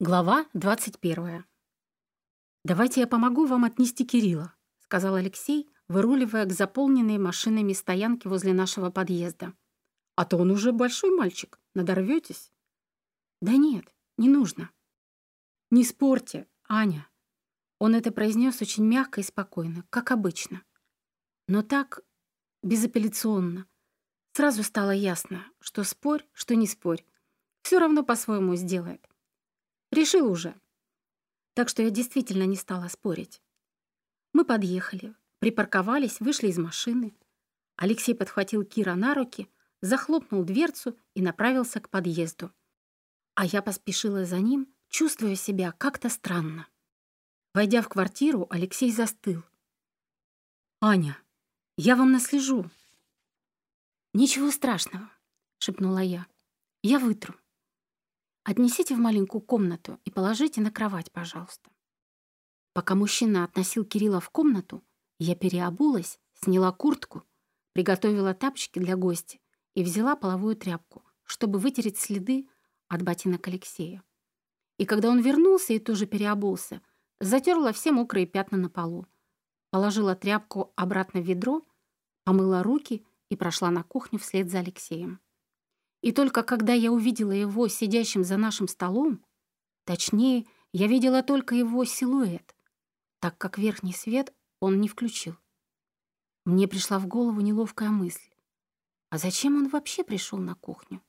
Глава 21. «Давайте я помогу вам отнести Кирилла», — сказал Алексей, выруливая к заполненной машинами стоянке возле нашего подъезда. «А то он уже большой мальчик, надорветесь». «Да нет, не нужно». «Не спорьте, Аня». Он это произнес очень мягко и спокойно, как обычно. Но так безапелляционно. Сразу стало ясно, что спорь, что не спорь, все равно по-своему сделает. Решил уже. Так что я действительно не стала спорить. Мы подъехали, припарковались, вышли из машины. Алексей подхватил Кира на руки, захлопнул дверцу и направился к подъезду. А я поспешила за ним, чувствуя себя как-то странно. Войдя в квартиру, Алексей застыл. «Аня, я вам наслежу». «Ничего страшного», — шепнула я. «Я вытру». Отнесите в маленькую комнату и положите на кровать, пожалуйста. Пока мужчина относил Кирилла в комнату, я переобулась, сняла куртку, приготовила тапочки для гостя и взяла половую тряпку, чтобы вытереть следы от ботинок Алексея. И когда он вернулся и тоже переобулся, затерла все мокрые пятна на полу, положила тряпку обратно в ведро, помыла руки и прошла на кухню вслед за Алексеем. И только когда я увидела его сидящим за нашим столом, точнее, я видела только его силуэт, так как верхний свет он не включил. Мне пришла в голову неловкая мысль. А зачем он вообще пришел на кухню?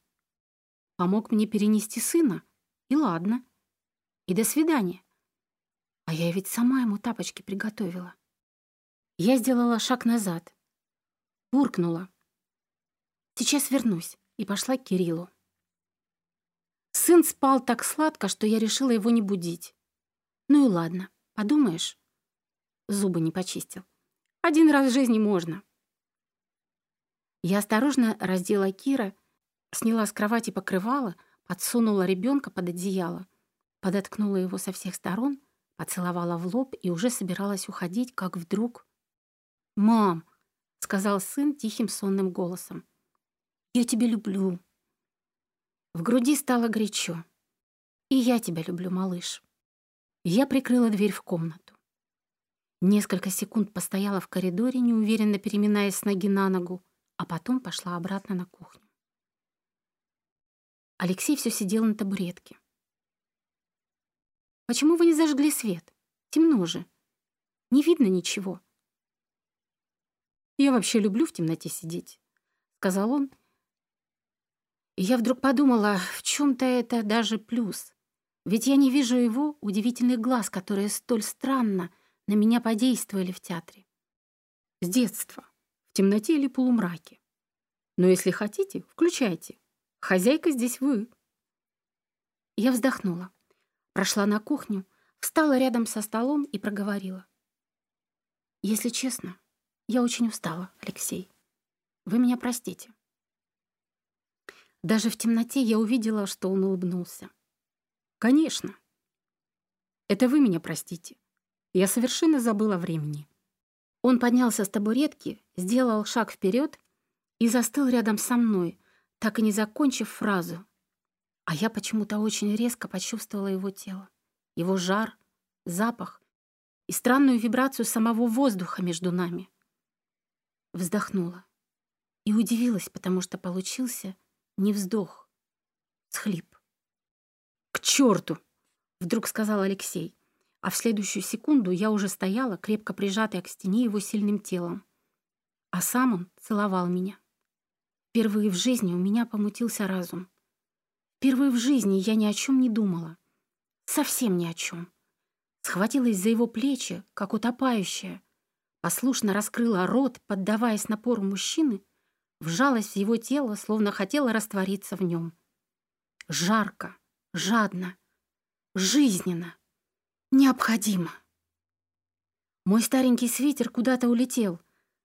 Помог мне перенести сына? И ладно. И до свидания. А я ведь сама ему тапочки приготовила. Я сделала шаг назад. Буркнула. Сейчас вернусь и пошла к Кириллу. Сын спал так сладко, что я решила его не будить. Ну и ладно, подумаешь. Зубы не почистил. Один раз в жизни можно. Я осторожно раздела Кира, сняла с кровати покрывало, подсунула ребенка под одеяло, подоткнула его со всех сторон, поцеловала в лоб и уже собиралась уходить, как вдруг... «Мам!» — сказал сын тихим сонным голосом. Я тебя люблю». В груди стало горячо. «И я тебя люблю, малыш». Я прикрыла дверь в комнату. Несколько секунд постояла в коридоре, неуверенно переминаясь с ноги на ногу, а потом пошла обратно на кухню. Алексей все сидел на табуретке. «Почему вы не зажгли свет? Темно же. Не видно ничего». «Я вообще люблю в темноте сидеть», — сказал он я вдруг подумала, в чем то это даже плюс. Ведь я не вижу его удивительных глаз, которые столь странно на меня подействовали в театре. С детства, в темноте или полумраке. Но если хотите, включайте. Хозяйка здесь вы. Я вздохнула, прошла на кухню, встала рядом со столом и проговорила. Если честно, я очень устала, Алексей. Вы меня простите. Даже в темноте я увидела, что он улыбнулся. «Конечно. Это вы меня простите. Я совершенно забыла времени». Он поднялся с табуретки, сделал шаг вперед и застыл рядом со мной, так и не закончив фразу. А я почему-то очень резко почувствовала его тело, его жар, запах и странную вибрацию самого воздуха между нами. Вздохнула и удивилась, потому что получился не вздох, схлип. «К черту!» — вдруг сказал Алексей, а в следующую секунду я уже стояла, крепко прижатая к стене его сильным телом. А сам он целовал меня. Впервые в жизни у меня помутился разум. Впервые в жизни я ни о чем не думала. Совсем ни о чем. Схватилась за его плечи, как утопающая, послушно раскрыла рот, поддаваясь напору мужчины, вжалась в его тело, словно хотела раствориться в нем. Жарко, жадно, жизненно, необходимо. Мой старенький свитер куда-то улетел.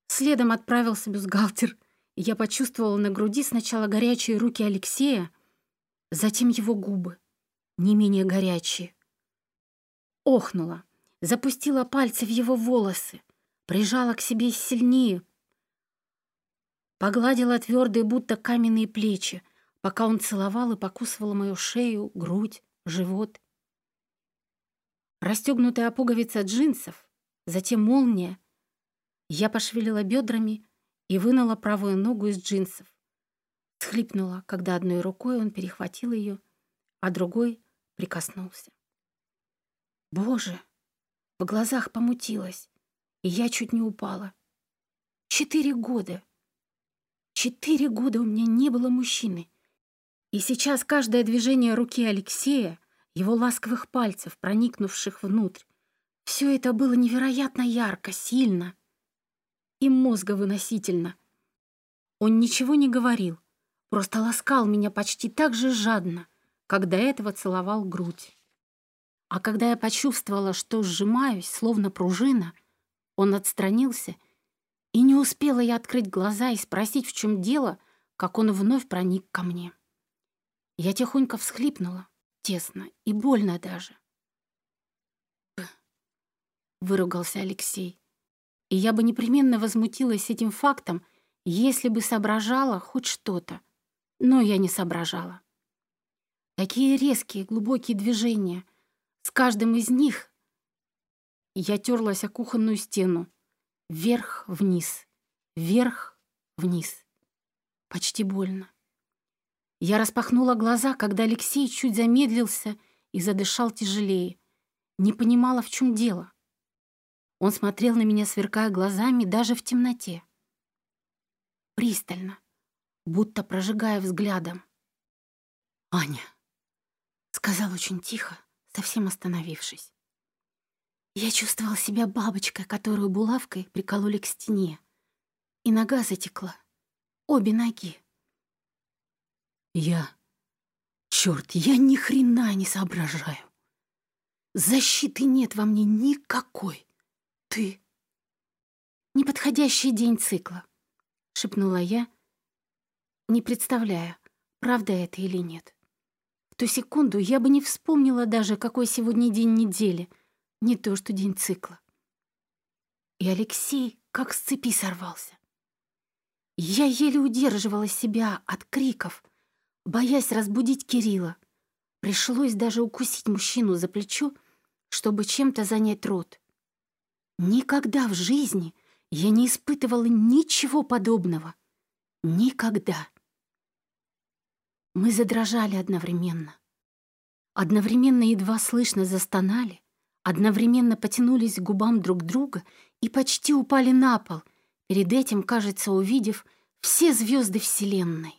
Следом отправился бюстгальтер, я почувствовала на груди сначала горячие руки Алексея, затем его губы, не менее горячие. Охнула, запустила пальцы в его волосы, прижала к себе сильнее, Погладила твердые, будто каменные плечи, пока он целовал и покусывал мою шею, грудь, живот. Расстегнутая пуговица джинсов, затем молния. Я пошевелила бедрами и вынула правую ногу из джинсов. Схлипнула, когда одной рукой он перехватил ее, а другой прикоснулся. Боже! В глазах помутилось, и я чуть не упала. Четыре года! Четыре года у меня не было мужчины. И сейчас каждое движение руки Алексея, его ласковых пальцев, проникнувших внутрь, все это было невероятно ярко, сильно и мозговыносительно. Он ничего не говорил, просто ласкал меня почти так же жадно, как до этого целовал грудь. А когда я почувствовала, что сжимаюсь, словно пружина, он отстранился, и не успела я открыть глаза и спросить, в чем дело, как он вновь проник ко мне. Я тихонько всхлипнула, тесно и больно даже. выругался Алексей. И я бы непременно возмутилась этим фактом, если бы соображала хоть что-то. Но я не соображала. Такие резкие, глубокие движения. С каждым из них я терлась о кухонную стену. Вверх-вниз, вверх-вниз. Почти больно. Я распахнула глаза, когда Алексей чуть замедлился и задышал тяжелее. Не понимала, в чем дело. Он смотрел на меня, сверкая глазами, даже в темноте. Пристально, будто прожигая взглядом. «Аня», сказал очень тихо, совсем остановившись. Я чувствовал себя бабочкой, которую булавкой прикололи к стене. И нога затекла. Обе ноги. Я... Черт, я ни хрена не соображаю. Защиты нет во мне никакой. Ты... Неподходящий день цикла, шепнула я, не представляя, правда это или нет. В ту секунду я бы не вспомнила даже, какой сегодня день недели, не то что день цикла. И Алексей как с цепи сорвался. Я еле удерживала себя от криков, боясь разбудить Кирилла. Пришлось даже укусить мужчину за плечо, чтобы чем-то занять рот. Никогда в жизни я не испытывала ничего подобного. Никогда. Мы задрожали одновременно. Одновременно едва слышно застонали, одновременно потянулись к губам друг друга и почти упали на пол, перед этим, кажется, увидев все звезды Вселенной.